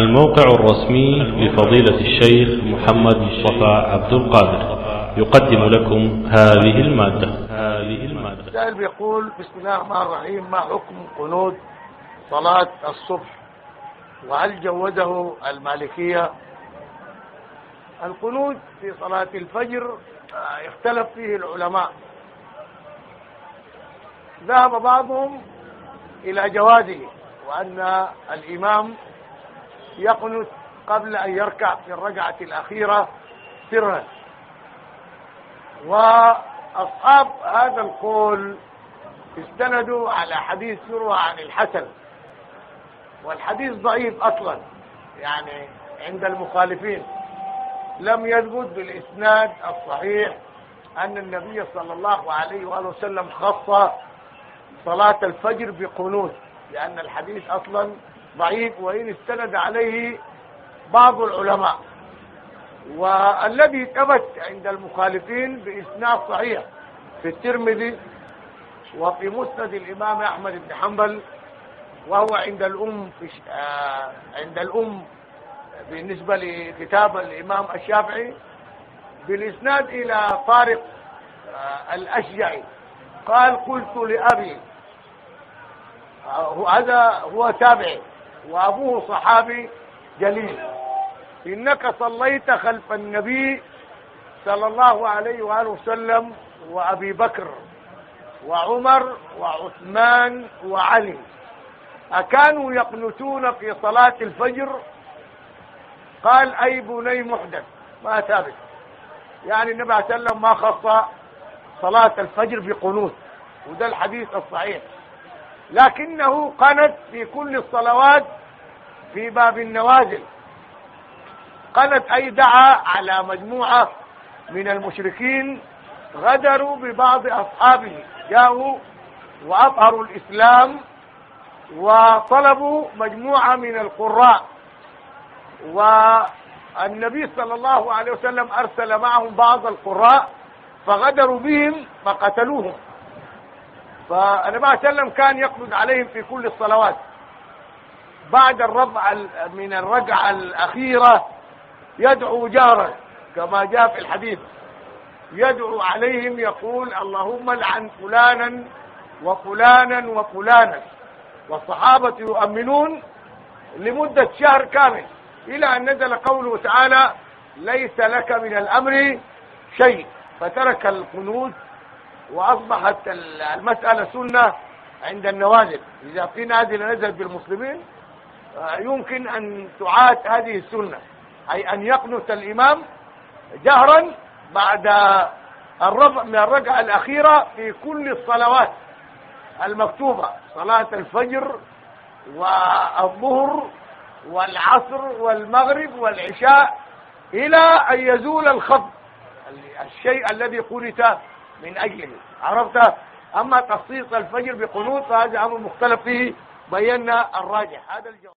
الموقع الرسمي لفضيلة الشيخ محمد مصطفى عبد القادر. يقدم لكم هذه المادة. هذه المادة السائل بيقول بسم الله الرحمن الرحيم ما حكم قنوت صلاة الصبح؟ وهل جوزه المالكية؟ القنوت في صلاة الفجر آه، اختلف فيه العلماء. ذهب بعضهم إلى جوازه وأن الإمام يقنت قبل أن يركع في الركعة الأخيرة سرا. وأصحاب هذا القول استندوا على حديث يروى عن الحسن. والحديث ضعيف أصلا يعني عند المخالفين. لم يثبت بالإسناد الصحيح أن النبي صلى الله عليه وآله وسلم خص صلاة الفجر بقنوت لأن الحديث أصلا ضعيف وإن استند عليه بعض العلماء. والذي ثبت عند المخالفين بإسناد صحيح في الترمذي وفي مسند الإمام أحمد بن حنبل وهو عند الأم في آه عند الأم بالنسبة لكتاب الإمام الشافعي. بالإسناد إلى طارق آه الأشجعي. قال قلت لأبي آه هذا هو تابعي. وأبوه صحابي جليل. إنك صليت خلف النبي صلى الله عليه وآله وسلم وأبي بكر وعمر وعثمان وعلي. أكانوا يقنتون في صلاة الفجر؟ قال أي بني محدث؟ ما ثابت. يعني النبي عليه وسلم ما خص صلاة الفجر بقنوت. وده الحديث الصحيح. لكنه قنت في كل الصلوات في باب النوازل. قالت أي دعا على مجموعة من المشركين غدروا ببعض أصحابه جاءوا وأظهروا الإسلام وطلبوا مجموعة من القراء. والنبي صلى الله عليه وسلم أرسل معهم بعض القراء فغدروا بهم فقتلوهم. فالنبي عليه وسلم كان يقبض عليهم في كل الصلوات. بعد الربع من الرجعة الأخيرة يدعو جارا كما جاء في الحديث. يدعو عليهم يقول اللهم لعن فلانا وفلانا وفلانا. والصحابة يؤمنون لمدة شهر كامل إلى أن نزل قوله تعالى ليس لك من الأمر شيء. فترك القنوت وأصبحت المسألة سنة عند النوازل. إذا في نازل نزل بالمسلمين يمكن أن تعاد هذه السنة. أي أن يقنت الإمام جهرا بعد الرفع من الركعة الأخيرة في كل الصلوات المكتوبة. صلاة الفجر والظهر والعصر والمغرب والعشاء إلى أن يزول الخط الشيء الذي قلت من أجله عرفت؟ أما تخصيص الفجر بقنوت فهذا أمر مختلف فيه. بينا الراجح. هذا الجواب.